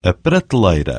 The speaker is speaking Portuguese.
A prateleira.